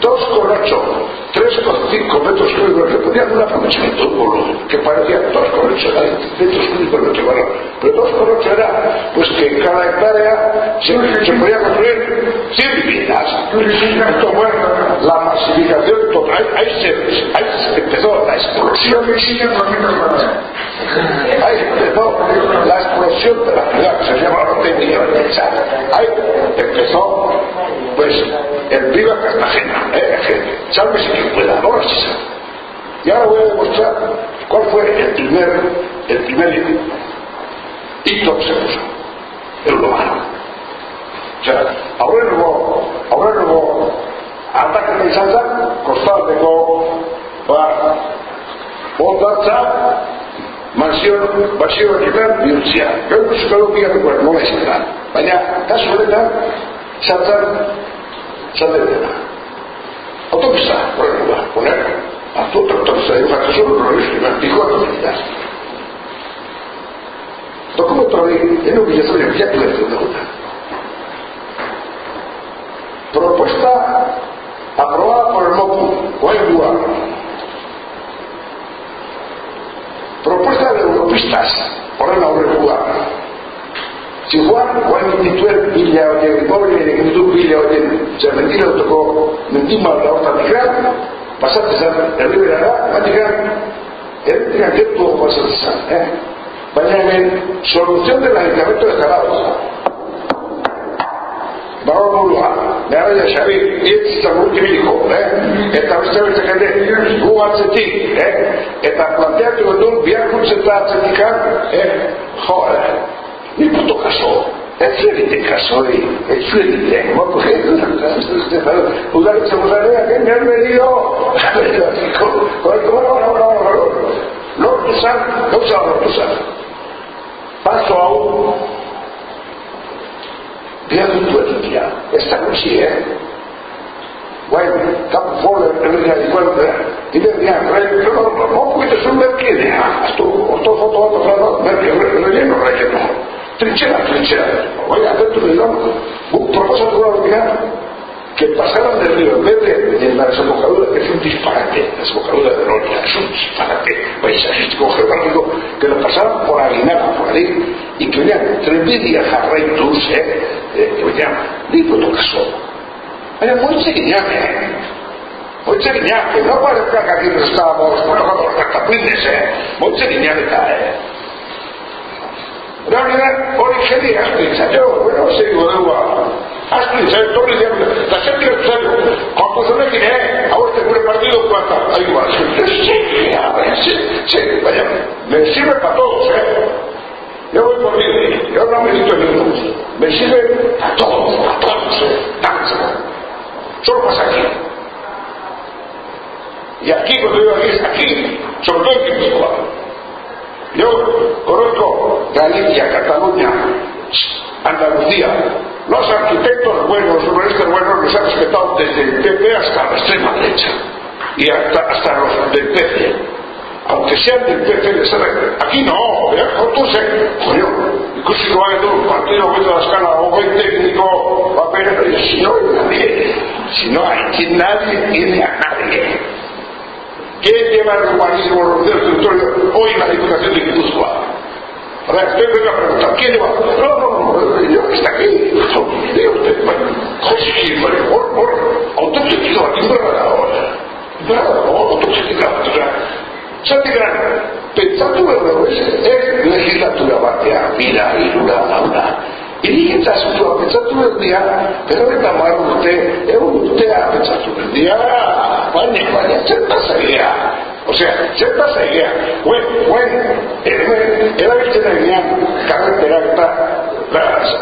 decía 2,8, 3,5 metros cúbicos, le ponían un aprovechamiento de volumen que parecía 2,8 metros cúbicos cuadrado, pero 2,8 era pues que en cada hectárea se, se podía construir 100 viviendas. La masificación total, ahí, se, ahí se empezó la explosión. Ahí empezó la explosión de la ciudad, que se llama Rotemilla. Ahí empezó, pues, el viva Cartagena, ¿eh? gente, sálvese quien pueda, ahora sí sabe. Y ahora voy a demostrar cuál fue el primer, el primer hito que se puso, el humano. O sea, aurrengo, aurrengo, ataque de izan kostaldeko, ba, ondartza, mansion, basio horietan bihurtzia. Gau euskal opiatuko nola izan da. Baina, kasu honetan, zantzan, zantzan dena. Autopista, horrela da, poner, hartu otra autopista de facto solo no lo escriba, dijo autopista. Dokumentu hori, eno bilatzen bilatu ez dut dagoetan. Propuesta aprobada por el MOPU. Propuesta de europistas, horren aurrekoa. Zihuan, guain dituen bila horien, mobil egin ditu bila horien, zer mendila dutoko mendima da hortan dikran, pasatzen zen, erriberara, matikan, erriberan gertu pasatzen zen, eh? Baina hemen, solución del ayuntamiento de Zaragoza, Baromulua, behar da xabi, hitz eta gurti biliko, eh? eta beste beste jende, gu atzetik, eh? eta planteatu dut, bihar kutzeta atzetikan, eh? jo, eh? ni puto kaso, ez zerite kasoi, ez zerite, moko jende, udaritza guzarea, que me han venido, lortu zan, gauza lortu zan, paso hau, Biarrittu egitea, ez da gutxi, eh? Guain, kapu fole, erregia ikuente, iberdian, pero no puede ser merkidea, esto, orto foto, orto foto, merkidea, relleno, relleno, trinchera, trinchera, oiga, dentro de lo, un propósito de la que pasaron del río en vez de en la desembocadura, que es un disparate, la desembocadura de Noria, es un disparate paisajístico geográfico, que lo pasaron por Aguinaga, por ahí, y que venían tres días a eh, eh, que venían, digo tu caso, era muy seguiñame, eh, moi seguiñame, que non parezca que aquí nos estábamos, bueno, con os cartapines, eh, moi seguiñame, eh, Realidad, origen y aspirita, yo, bueno, sigo de agua. Aspirita, estoy diciendo, la gente que sabe, cuando se me quiere, ahora te pone partido, cuánta, ahí va, sí, a ver, sí, sí, vaya, me sirve para todos, eh. Yo voy por libre, yo no medito en ningún me sirve a todos, a todos, eh, danza. Solo pasa aquí. Y aquí, cuando digo aquí, es aquí, sobre todo en Guipúzcoa. Yo conozco Galicia, Cataluña, Andalucía. Los arquitectos buenos, los urbanistas buenos, los han respetado desde el PP hasta la extrema derecha y hasta, hasta los del PC. Aunque sean del PP, les saben. Aquí no, ¿cuántos se? Coño, ikusi no hay un partido bueno de la escala o buen técnico, va a pero si no hay nadie, si no hay, nadie tiene a nadie. ¿Quién lleva el urbanismo del territorio hoy en la Diputación de Guipúzcoa? A ver, usted venga a preguntar, ¿quién lleva? No, no, no, yo que está aquí. Diga usted, bueno, sí, bueno, por, por, autocrítico, aquí no era ahora. No, autocrítica, o sea, Zatekan, pentsatu behar ez, ez legislatura batean, bira, irura, launa. Iriketza zutua pentsatu behar dira, pero eta mar urte, egun urtea pentsatu behar dira, baina, baina, zerta zaila. Osea, zerta zaila. Buen, buen, erabiltzen eginean, karretera eta,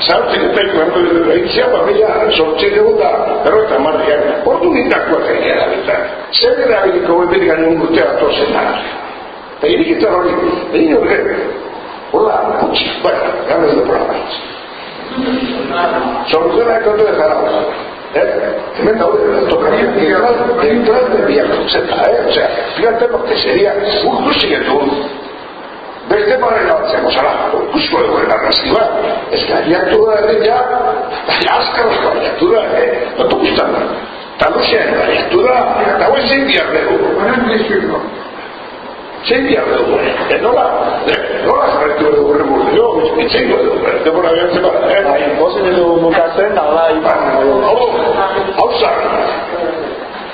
zartzen eta ikuan, egizia, babila, sortzen egun da, pero eta marriak, ordu nindakoak egia erabiltzen. Zer erabiliko beberik gainen urtea atozen da. Eta iriketza hori, egin horre, hola, gutxi, baina, gana edo programa. Soluciona el control de Zaragoza. ¿Eh? Hemen daude, tokaria gira entrar de vía cruceta, ¿eh? O sea, fíjate lo que sería un crucigetu. Beste barrera batzeko zara, ikusiko dugu argazki bat ez que abiatura ere ja askarrozko abiatura eh? otu guztan da eta luzean abiatura eta huen zein bihar dugu zein bihar dugu eh? nola nola jarretu dugu revoluzio zein dugu demora behatzen bat eh? bai, bozen edo mukatzen da hola hau zan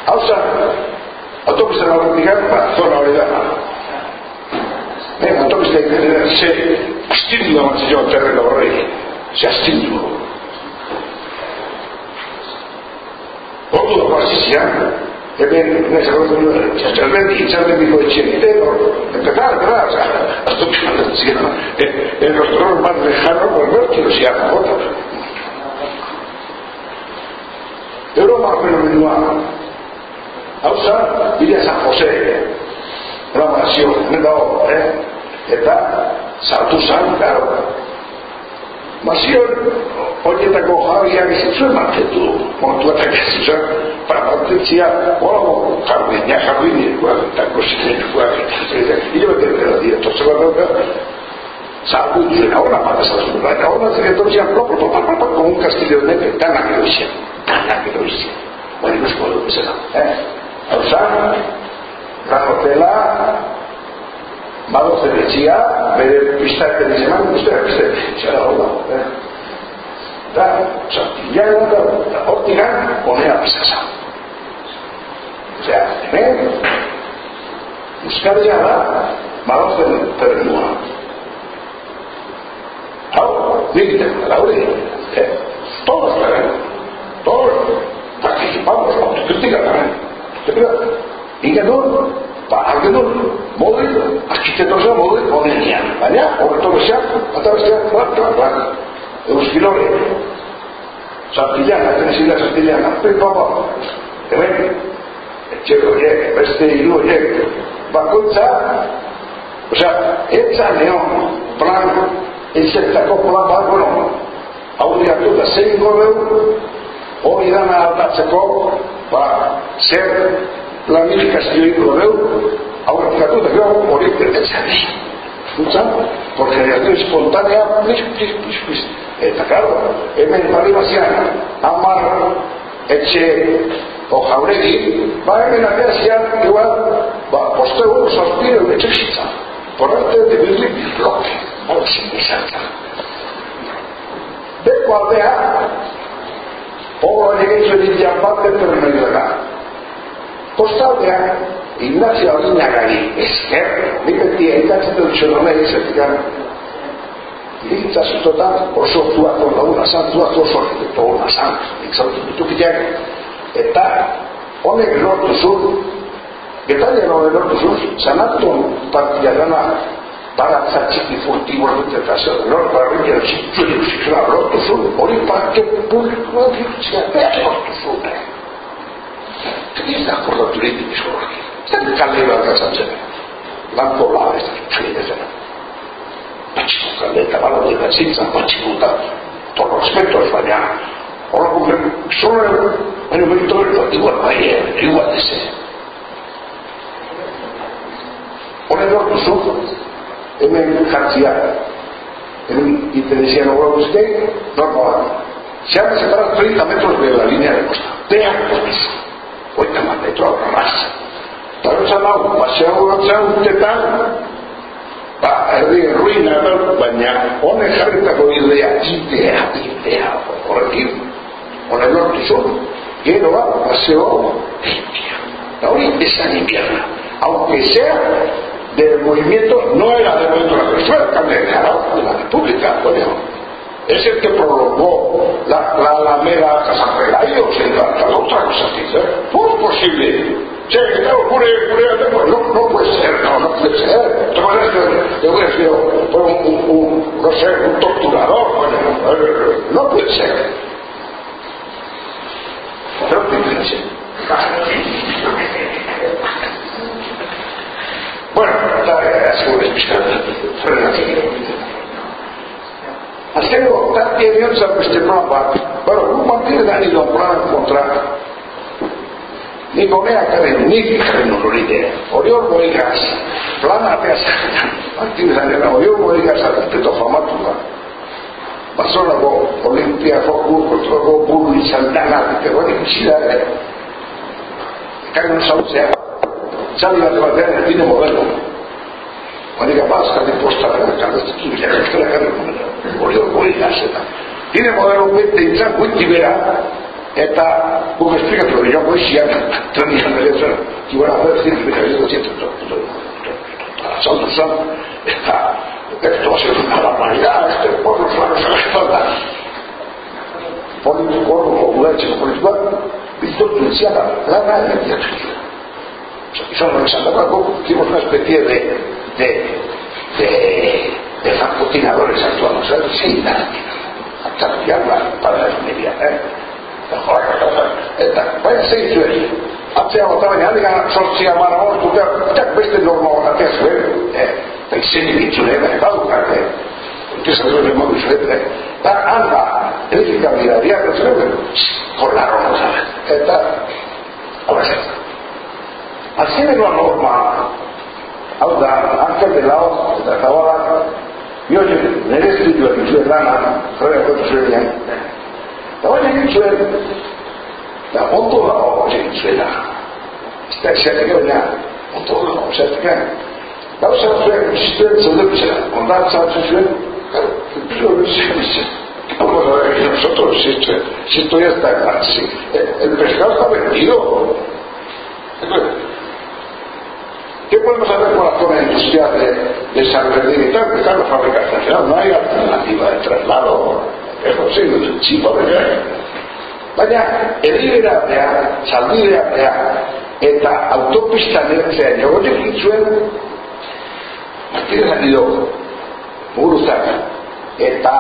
hau zan autobizan horretik ba, zona hori da Eh, autobizan ze astindu amatzen joan terreno horrei ze astindu ordu da pasizian hemen nesa gortu txalbenti txalbentiko etxenite empezar, empezar, o sea, autobizan zian el rostro más lejano por ver que lo sea jota Euro fenomenua hau zan, bidea San Jose dago, eh? eta sartu zan, garo mazion horietako jabiak izitzuen mantetu montuatak izitzuen para mantentzia hola jardin, ja jardin eta kosinetuak hile bat dira dira tortzeko dauka salgu duen ahora mata salzu eta ahora etortzian pro pro pro pro pro como un castillo de neve tanak edo izan tanak edo izan hori nusko dugu zena eh? hau zan gran hotela bado zer etxia, bere piztaten izan, guztia piztaten izan, hau da, eh? Oza, ya egon da, da, hortigan, onea pizkasa. Osea, hemen, euskaldea da, bado zer terrenua. Hau, digiten, da hori, eh? Todos terreno, todos participamos, autocrítica ba, argenur, mode, arkitektosa mode, onenian. Baina, horreto bezeak, eta bezeak, bat, bat, bat, euskilore. Zantillana, tenezila zantillana, pe, papa, hemen, etxeko horiek, beste hiru horiek, bakoitza, osea, etza neon, plan, etxetako plan bat, bueno, hau diatu da zein gorreu, hori dana aldatzeko, ba, zer planifikazio iko deu, aurrekatu da gero hori pertetzen di. Escuchan? Por generación espontánea, plis, plis, plis, plis. Eta, claro, hemen barri bazian, amar, etxe, o jauregi, ba hemen ateazian, igual, ba, poste hori sortire etxe xitza. Por arte de birri bloque. Hau sin izantza. Beko aldea, Ogo egin zuen indian bat dentro Kostaldean, Ignacio Alinagari esker, nik beti egitatzen dut txono nahi ezetik Iritza zutotan oso tuako laguna zan, tuako oso arkitekto hona zan, nik zautu dutukitek, eta honek lortu zuen, getaile honek lortu zuen, zanatun partia dana baratza txiki furtibo dut eta zer, lor barriña txiki zuzikera lortu zuen, hori parte publikoa dirutzea, behar lortu zuen, krizden kurda türetilmiş olur ki. Sen bir kalleyi bırakırsan seni. Lan porla avesta, türede seni. Pacifica, le davano di una senza pacifica, tutto rispetto al italiano. Ora come solo è un meritorio, igual ma è, igual di sé. Ora io lo so, e mi cazziare, e mi interessano ora usted, normale. Siamo separati 30 metri dalla linea di costa, te ha visto. Metro más. Pero esan hau, paseo batzan urtetan, ba, erdi ruina da, baina honek jarritako bidea, idea, idea, horrekin, honek lortu zuen, gero ba, paseo limpia. Da hori, esan invierna. Aunque sea del movimiento, no era del movimiento de la persona, cambia de de la República, es el que prolongó la, la Alameda San Pelayo, se trata otra cosa ¿eh? ¿Cómo es posible? Che, te ocurre, ocurre, no, no puede ser, no, no puede ser. Decir, te voy a decir, un, un, un, no sé, un torturador, bueno, no puede ser. Pero que piense. Azkeneko, tartia bihotza beste plan bat. Bueno, guk mantir da nido plan kontra. Nik honea karen, nik karen horrite. Hori hor boigaz, plan atea zaketan. Martínez Arena, oio modia sarteto famatu da. Bazorako Olimpiako kontrolako buru izan dana, eta hori ikusi da, eh? Ekarri zautzea, txaldi bat batean erdine modelo. Hori kapaz, kati posta da, kati zitu, ja, kati kati, hori hori gazeta. Dine modelo guete intzan guiti bera, eta guk esplikatu hori joan goizian, trenian ere zen, kibara haber zin, bera, ez dut zientu, saltu zan, eta esto va a ser una barbaridad, este pueblo es una cosa que falta. Politiko, udaletxeko politikoak, biztortu entziala, lana egiteak izan hori esan dagoako, hicimos una especie de de de de francotinadores actuamos, ¿sabes? Sí, nada, hasta para la media, ¿eh? eta baina zein zuen atzea bota baina alika sortzia mara hor jak beste norma hor atea zuen eta izen ibitzun ega eta dukarte que se debe de modo diferente eta anda edificabilidad eta zuen sabe eta ahora sí así de la norma hau da antes de lao eta zabala yo nire estudioa dituen lana jornaro kotu zuen eta baina egin zuen eta ondo dago egin zuela ez da esatik baina ondo dago esatik gauza zuen zuen zaudek zela ondan zaudek zuen Vamos a ver, nosotros, si esto, si esto ya está, si, el pescado está vendido. ¿Qué podemos hacer con la zona industrial de, de San y tal? Empezar la fábrica nacional, no hay alternativa de traslado eso sí, sí podría baina erriberatea, salbideratea eta autopista nertzea jogotek itzuen Martínez Anido muguruzak eta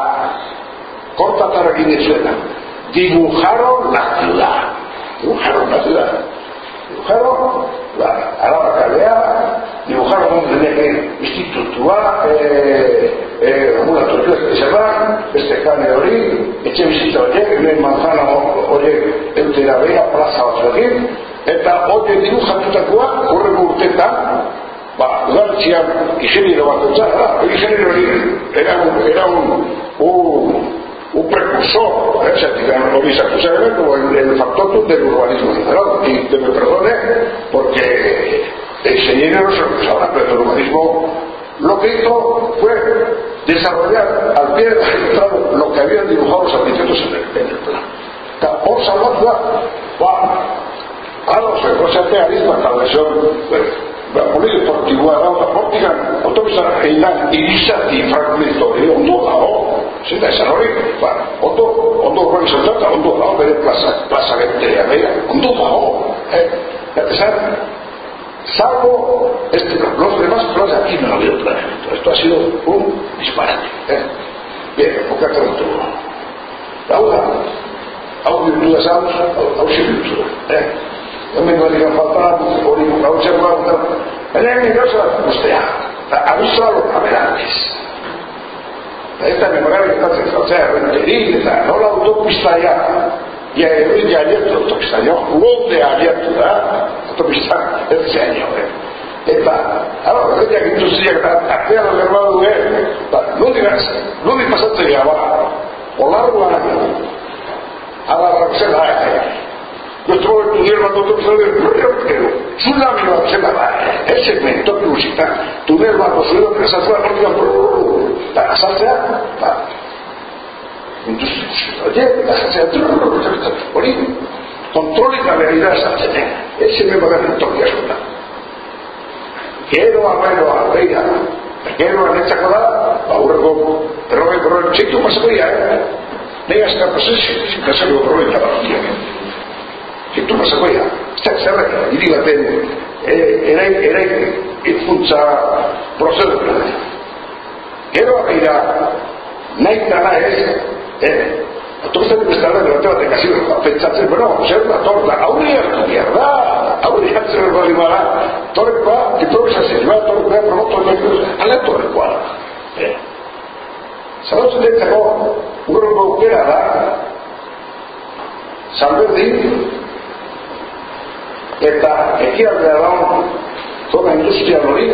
kortatarrekin itzuena dibujaron la ciudad dibujaron la ciudad dibujaron la araba kalea dibujaron un institutua eh, eh, una tortura especial beste kane hori etxe bizitza horiek lehen manzana horiek eutera beha plaza batzuekin eta hori diru jatutakoa horrego urtetan ba, udaltzian ingeniero bat entzara da, ingeniero hori era era un, un, un precursor, ¿eh? se sartu zaren como el, factor del urbanismo ¿no? y te me perdone porque el ingeniero no se lo sabrá, pero el urbanismo lo que hizo fue desarrollar al pie del lo que habían dibujado los arquitectos en el, en el plan. Por salvarla, va. Ahora se consiente a misma police protivlada protiv o tom sam kreinan i isati fragment toga on to dao se da se rodi pa on to on to koji se trata on to dao da je plaza plaza vete a ver on to dao eh pesar salvo este los demás pros aquí no lo veo esto ha sido un disparate eh bien poca da ahora ao virtudes aos aos servizos eh Hemen hori falta, hori hau xe falta. Hemen gauza, ustea, aviso a los navegantes. Eta me magari gertatzen zautzea, renterin, eta nola autopista ya, ya hori ja abiertu autopista, jo, londe abiertu da, autopista, ez zeaino, eh? Eta, ara, horretiak industriak eta artean agerba du, eh? Ba, nundi gaz, nundi pasatzen gara, ba, olarruan, agarrak zela, eh? Nuestro estudiar la autopista de pero tsunami bat zela da, ez segmento kruzita, tunel bat osuedo, presatua, hortian, eta azaltzea, ba, industria, oye, azaltzea, hori, kontrolik gabe ari da azaltzen, eh? Ez hemen bakarrik toki askotan. Geroa, beroa, beira, geroa netzako da, ba, urreko, berrogei, berrogei, txitu pasako ia, eh? Nei azkar posesio, zikasako berrogei eta barrotia, eh? Txitu pasako ia. Zer, zer, hiri baten, erai, erai, itfuntza prozedu. Geroa beira, nahi dana ez? Autobusetan beste alde bate batek hasi behar, pentsatzen, bueno, zer da, torta, aurri hartu behar da, aurri hartzen behar bali bada, torrekoa, improvisazio, ba, torrekoa, promotor, ala torrekoa. Eh. Zalautzen dintzako, urroko aukera da, salberdi, eta ekialdea da, zona industrial hori,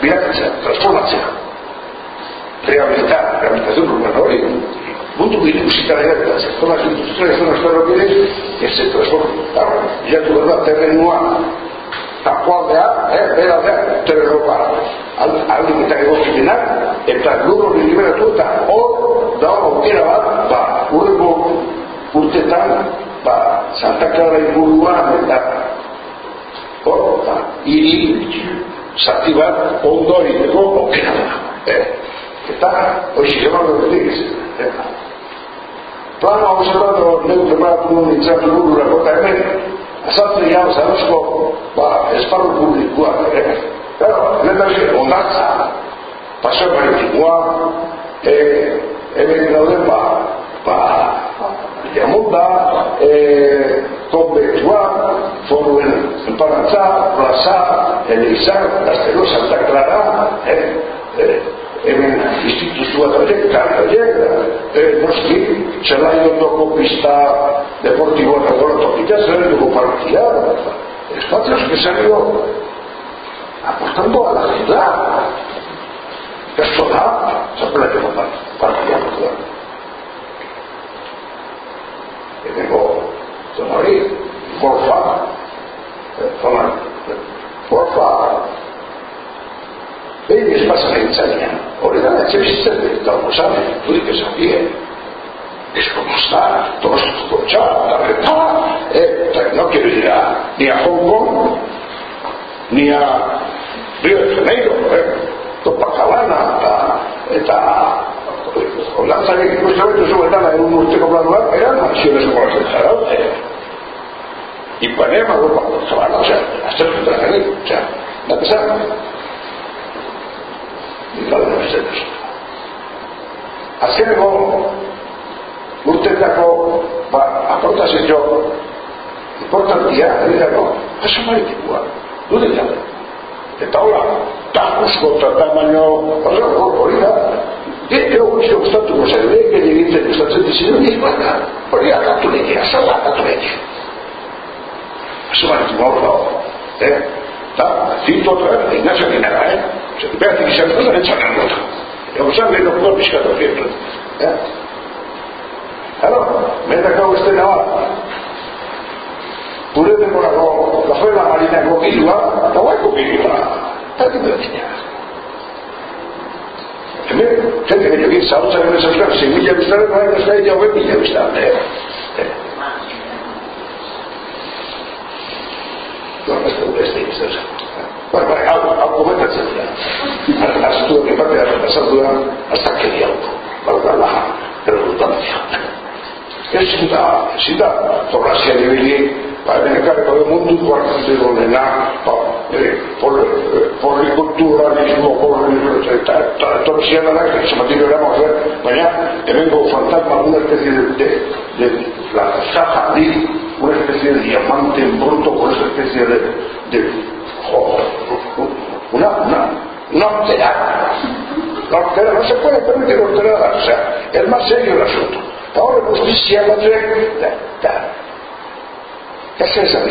bilakatzea, transformatzea. Rehabilitar, rehabilitación urbana hori, mundu gire guzitara edatzen, zonas industriales, zonas ferroviarias, ez se transforma. Claro, ya tu verdad, terrenua, tapualdea, eh, beraldea, terrenoa, aldik eta egokitenak, eta lur hori liberatu eta hor, da hor, aukera bat, ba, urreko urtetan, ba, Santa Clara inguruan, eta hor, ba, iri, zati bat, ondo egiteko aukera da. Eh? Eta, hoxe, eman dut eh? Plano observado neu preparatu nuen nintzatu burura, eta hemen, azaltzen jau, zarozko, ba, esparru publikoak, eh? Claro, lehendari, ondatza, paseo maritimoa, eh, hemen gauden, ba, ba, jamunda, eh, konbentua, foruen enparantza, plaza, elizar, gaztero, Santa Clara, eh, eh, hemen instituzua da horiek, karta horiek, eh, noski, zelai ondoko pista deportiboa eta gora tokita, zelai dugu partia, espazios que ido apostando a la ciudad. Esto da, se puede que no partia, por tengo zona hori, forfa, zona, forfa, behin ez pasa nahi itzainan, hori da, etxe bizitzen dut, eta hori zabe, dudik esan bien, es como está, todos escuchados, la verdad, eh, no quiero ir a, ni a Hong Kong, ni a Río de Janeiro, eh, Copacabana, eta, eta Olantzak ikusten betu zuetan egun urteko planuak, eran mansiones como las del Jaraude. Ipanema, Europa, Zabala, o sea, hacer su traje, o sea, la pesada. Y seres. Azkeneko urtetako ba, aportazio importantia, edirako, jaso maritikoa, dudela. Eta hola, takusko eta tamaino, hori da, Ego guzti gustatuko zen, lehen egiten gustatzen dizien, nik bata, hori akatu lehia, zala akatu lehia. Eso va a decir, no, eh? Ta, zintu otra, Ignacio Guinara, eh? Se te pega a ti, se te pega a echar en otra. Y vamos a ver, no puedo piscar todo siempre. Eh? Claro, me he dejado este naval. Pure de morado, la fue la marina coquilua, la voy a coquilua. Está que me decía. hemen, jende gehiagin, zahutza gure zauzkan, zein mila biztaren, nahi ez nahi jau mila biztaren, eh? eh? No, ez dugu ez dugu ez dugu. Bai, bai, hau, hau komentatzen dira. Aztu dut epatea, azaldu da, azakeri hau. Balda la redundancia. Ezin da, ezin da, zorrazia nibili, ba, ekarreko de munduko artizego dena, ba, polikulturalismo, eta etorrizia dara, que se mantiene veramos a ver, baina, hemengo fantasma, una especie de, de, de la caja de, una especie de diamante en bruto, una especie de, de jo, una, una, una alterada. La alterada, no se puede permitir alterada, o sea, es más serio el asunto. Ahora justicia, やしかしさん後